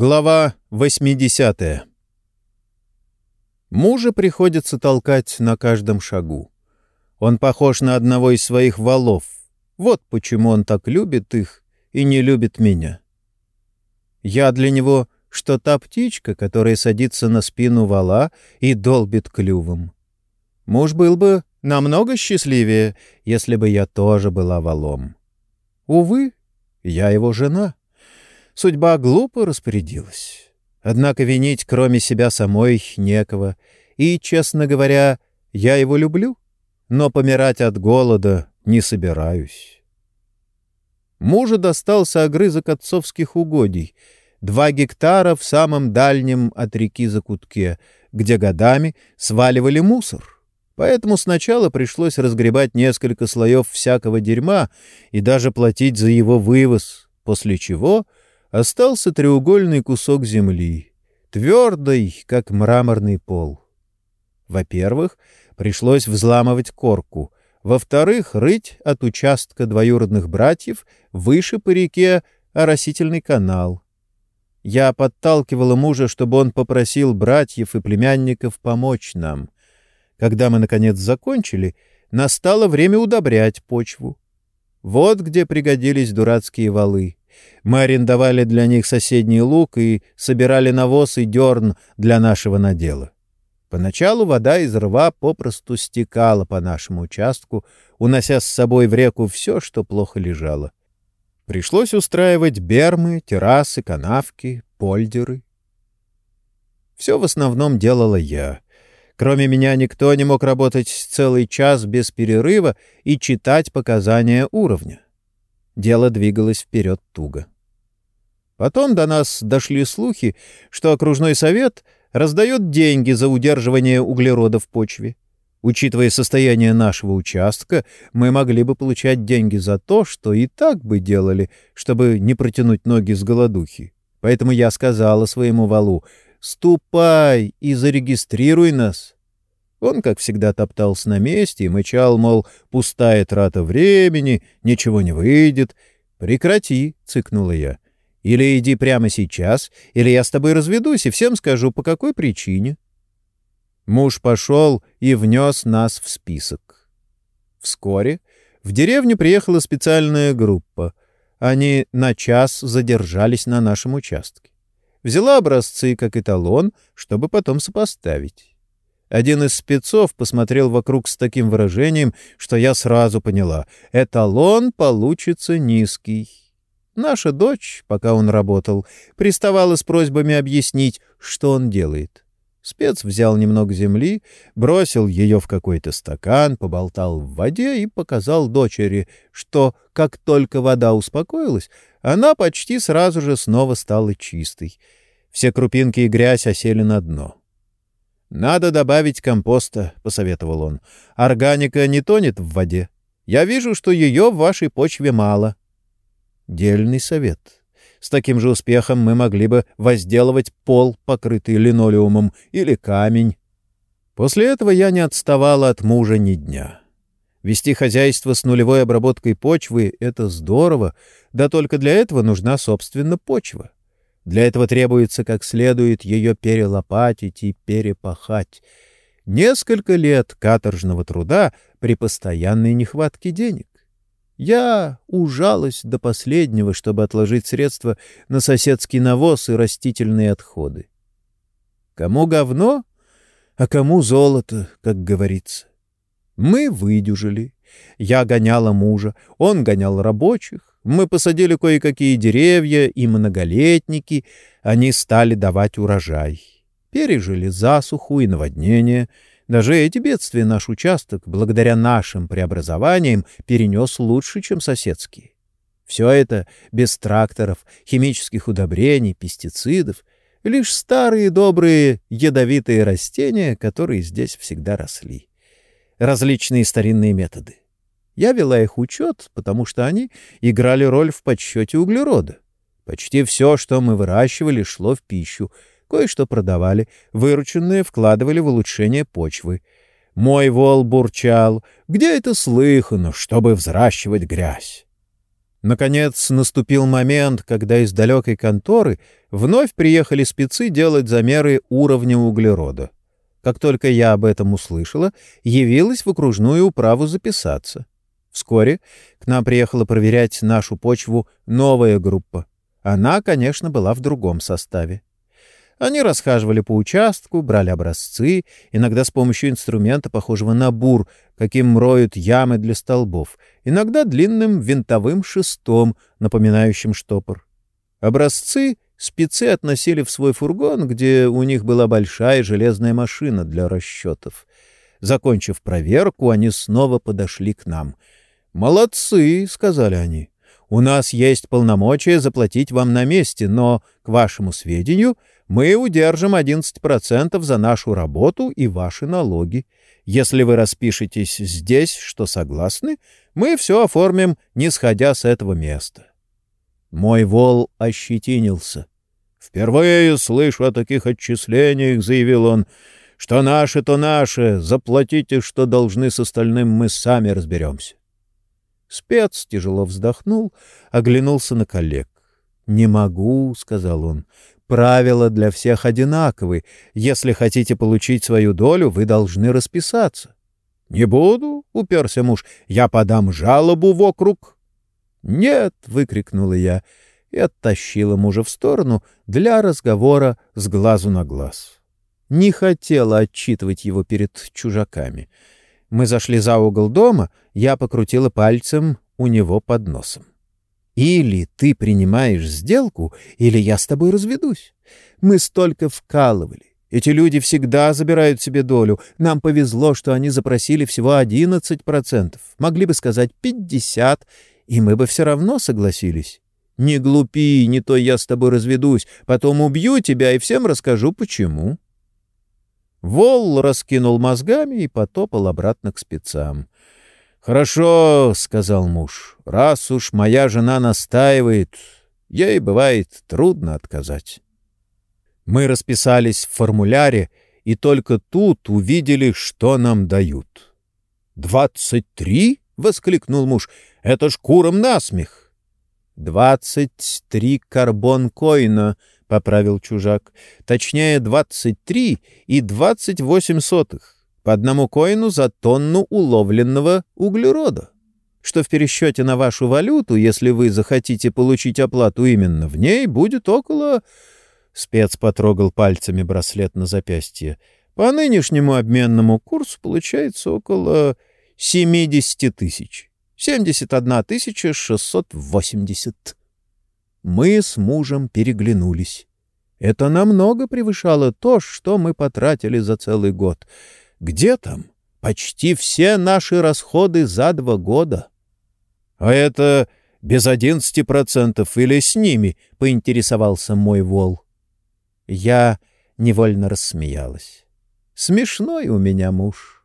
Глава 80 Мужа приходится толкать на каждом шагу. Он похож на одного из своих валов. Вот почему он так любит их и не любит меня. Я для него что та птичка, которая садится на спину вала и долбит клювом. Муж был бы намного счастливее, если бы я тоже была валом. Увы, я его жена. Судьба глупо распорядилась. Однако винить, кроме себя самой, некого. И, честно говоря, я его люблю, но помирать от голода не собираюсь. Мужу достался огрызок отцовских угодий — два гектара в самом дальнем от реки закутке, где годами сваливали мусор. Поэтому сначала пришлось разгребать несколько слоев всякого дерьма и даже платить за его вывоз, после чего — остался треугольный кусок земли, твердый, как мраморный пол. Во-первых, пришлось взламывать корку, во-вторых, рыть от участка двоюродных братьев выше по реке оросительный канал. Я подталкивала мужа, чтобы он попросил братьев и племянников помочь нам. Когда мы, наконец, закончили, настало время удобрять почву. Вот где пригодились дурацкие валы. Мы арендовали для них соседний луг и собирали навоз и дерн для нашего надела. Поначалу вода из рва попросту стекала по нашему участку, унося с собой в реку все, что плохо лежало. Пришлось устраивать бермы, террасы, канавки, польдеры. Все в основном делала я. Кроме меня никто не мог работать целый час без перерыва и читать показания уровня. Дело двигалось вперед туго. Потом до нас дошли слухи, что окружной совет раздает деньги за удерживание углерода в почве. Учитывая состояние нашего участка, мы могли бы получать деньги за то, что и так бы делали, чтобы не протянуть ноги с голодухи. Поэтому я сказала своему валу, «Ступай и зарегистрируй нас». Он, как всегда, топтался на месте и мычал, мол, пустая трата времени, ничего не выйдет. «Прекрати», — цыкнула я. «Или иди прямо сейчас, или я с тобой разведусь и всем скажу, по какой причине». Муж пошел и внес нас в список. Вскоре в деревню приехала специальная группа. Они на час задержались на нашем участке. Взяла образцы как эталон, чтобы потом сопоставить. Один из спецов посмотрел вокруг с таким выражением, что я сразу поняла — эталон получится низкий. Наша дочь, пока он работал, приставала с просьбами объяснить, что он делает. Спец взял немного земли, бросил ее в какой-то стакан, поболтал в воде и показал дочери, что, как только вода успокоилась, она почти сразу же снова стала чистой. Все крупинки и грязь осели на дно. «Надо добавить компоста», — посоветовал он. «Органика не тонет в воде. Я вижу, что ее в вашей почве мало». Дельный совет. С таким же успехом мы могли бы возделывать пол, покрытый линолеумом, или камень. После этого я не отставала от мужа ни дня. Вести хозяйство с нулевой обработкой почвы — это здорово, да только для этого нужна, собственно, почва. Для этого требуется как следует ее перелопатить и перепахать. Несколько лет каторжного труда при постоянной нехватке денег. Я ужалась до последнего, чтобы отложить средства на соседский навоз и растительные отходы. Кому говно, а кому золото, как говорится. Мы выдюжили. Я гоняла мужа, он гонял рабочих. Мы посадили кое-какие деревья и многолетники, они стали давать урожай. Пережили засуху и наводнение. Даже эти бедствия наш участок, благодаря нашим преобразованиям, перенес лучше, чем соседские. Все это без тракторов, химических удобрений, пестицидов, лишь старые добрые ядовитые растения, которые здесь всегда росли. Различные старинные методы. Я вела их учет, потому что они играли роль в подсчете углерода. Почти все, что мы выращивали, шло в пищу. Кое-что продавали, вырученное вкладывали в улучшение почвы. Мой вол бурчал. Где это слыхано, чтобы взращивать грязь? Наконец наступил момент, когда из далекой конторы вновь приехали спецы делать замеры уровня углерода. Как только я об этом услышала, явилась в окружную управу записаться. Вскоре к нам приехала проверять нашу почву новая группа. Она, конечно, была в другом составе. Они расхаживали по участку, брали образцы, иногда с помощью инструмента, похожего на бур, каким роют ямы для столбов, иногда длинным винтовым шестом, напоминающим штопор. Образцы спецы относили в свой фургон, где у них была большая железная машина для расчетов. Закончив проверку, они снова подошли к нам. «Молодцы!» — сказали они. «У нас есть полномочия заплатить вам на месте, но, к вашему сведению, — мы удержим 11% за нашу работу и ваши налоги. Если вы распишетесь здесь, что согласны, мы все оформим, не сходя с этого места. Мой вол ощетинился. «Впервые слышу о таких отчислениях», — заявил он. «Что наше, то наше. Заплатите, что должны с остальным, мы сами разберемся». Спец тяжело вздохнул, оглянулся на коллег. «Не могу», — сказал он. Правила для всех одинаковы. Если хотите получить свою долю, вы должны расписаться. — Не буду, — уперся муж, — я подам жалобу в округ. — Нет, — выкрикнула я и оттащила мужа в сторону для разговора с глазу на глаз. Не хотела отчитывать его перед чужаками. Мы зашли за угол дома, я покрутила пальцем у него под носом. Или ты принимаешь сделку, или я с тобой разведусь. Мы столько вкалывали. Эти люди всегда забирают себе долю. Нам повезло, что они запросили всего 11%. Могли бы сказать 50%, и мы бы все равно согласились. Не глупи, не то я с тобой разведусь. Потом убью тебя и всем расскажу, почему. Волл раскинул мозгами и потопал обратно к спецам. «Хорошо», — сказал муж, — «раз уж моя жена настаивает, ей бывает трудно отказать». Мы расписались в формуляре и только тут увидели, что нам дают. «Двадцать три?» — воскликнул муж. «Это ж куром насмех!» «Двадцать три карбон-коина», — поправил чужак. «Точнее, двадцать три и двадцать восемь сотых по одному коину за тонну уловленного углерода, что в пересчете на вашу валюту, если вы захотите получить оплату именно в ней, будет около... Спец потрогал пальцами браслет на запястье. По нынешнему обменному курсу получается около 70 тысяч. 71 тысяча 680. Мы с мужем переглянулись. Это намного превышало то, что мы потратили за целый год — где там? Почти все наши расходы за два года. — А это без одиннадцати процентов или с ними? — поинтересовался мой вол. Я невольно рассмеялась. Смешной у меня муж.